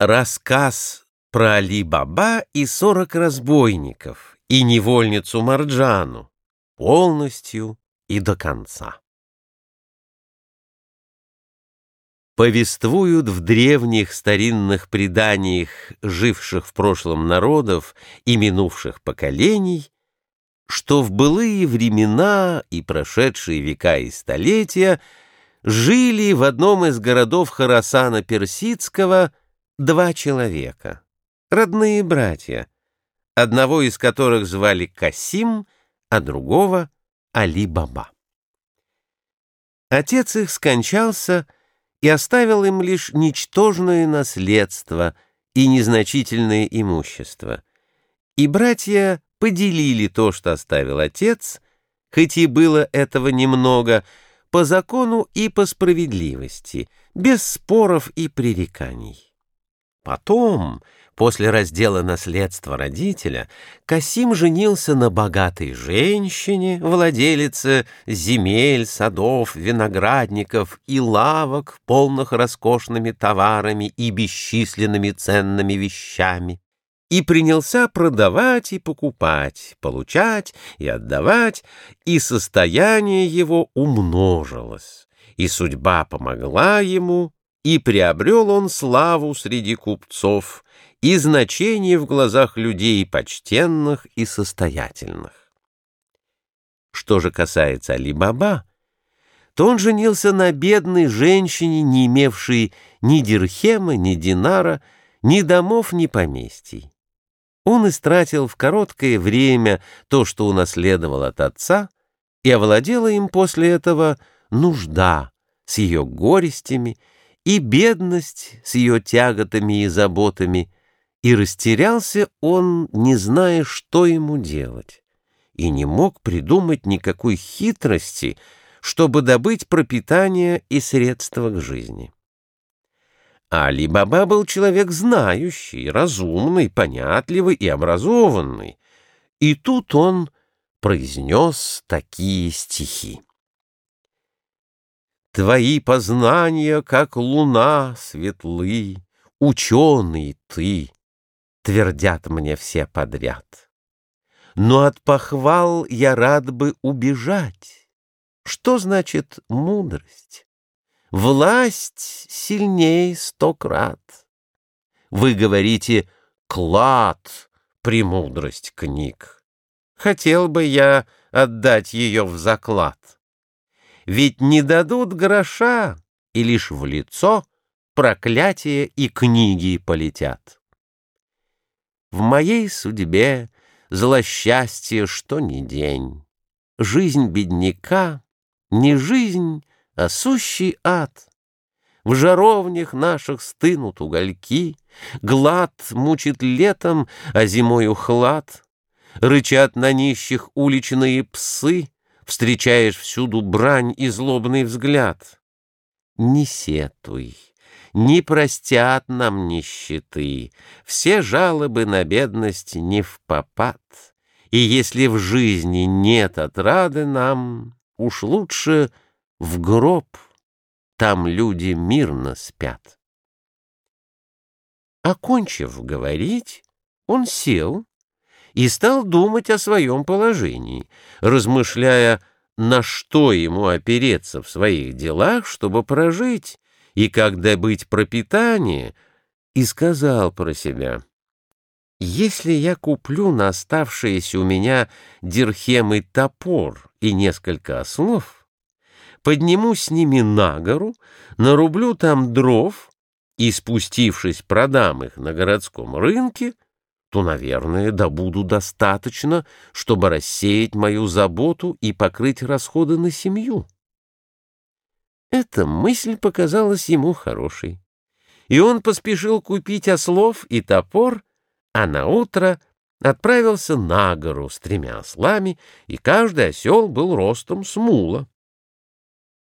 Рассказ про Али-Баба и сорок разбойников и невольницу Марджану полностью и до конца. Повествуют в древних старинных преданиях живших в прошлом народов и минувших поколений, что в былые времена и прошедшие века и столетия жили в одном из городов Харасана Персидского два человека, родные братья, одного из которых звали Касим, а другого — Али-Баба. Отец их скончался и оставил им лишь ничтожное наследство и незначительное имущество, и братья поделили то, что оставил отец, хоть и было этого немного, по закону и по справедливости, без споров и пререканий. Потом, после раздела наследства родителя, Касим женился на богатой женщине, владелице земель, садов, виноградников и лавок, полных роскошными товарами и бесчисленными ценными вещами, и принялся продавать и покупать, получать и отдавать, и состояние его умножилось, и судьба помогла ему, и приобрел он славу среди купцов и значение в глазах людей почтенных и состоятельных. Что же касается Али-Баба, то он женился на бедной женщине, не имевшей ни дирхема, ни динара, ни домов, ни поместий. Он истратил в короткое время то, что унаследовал от отца, и овладела им после этого нужда с ее горестями и бедность с ее тяготами и заботами, и растерялся он, не зная, что ему делать, и не мог придумать никакой хитрости, чтобы добыть пропитание и средства к жизни. Али-Баба был человек знающий, разумный, понятливый и образованный, и тут он произнес такие стихи. Твои познания, как луна, светлы, Ученый ты, твердят мне все подряд. Но от похвал я рад бы убежать. Что значит мудрость? Власть сильней сто крат. Вы говорите «клад» премудрость книг. Хотел бы я отдать ее в заклад ведь не дадут гроша, и лишь в лицо проклятие и книги полетят. В моей судьбе злосчастье, что ни день. Жизнь бедняка не жизнь, а сущий ад. В жаровнях наших стынут угольки, Глад мучит летом, а зимою хлад. Рычат на нищих уличные псы, встречаешь всюду брань и злобный взгляд. Не сетуй, не простят нам нищеты, все жалобы на бедность не в попад. И если в жизни нет отрады нам, уж лучше в гроб, там люди мирно спят. Окончив говорить, он сел, и стал думать о своем положении, размышляя, на что ему опереться в своих делах, чтобы прожить, и как добыть пропитание, и сказал про себя, «Если я куплю на оставшиеся у меня дирхемы топор и несколько ослов, подниму с ними на гору, нарублю там дров и, спустившись, продам их на городском рынке, — то, наверное, добуду достаточно, чтобы рассеять мою заботу и покрыть расходы на семью. Эта мысль показалась ему хорошей, и он поспешил купить ослов и топор, а на утро отправился на гору с тремя ослами, и каждый осел был ростом с мула.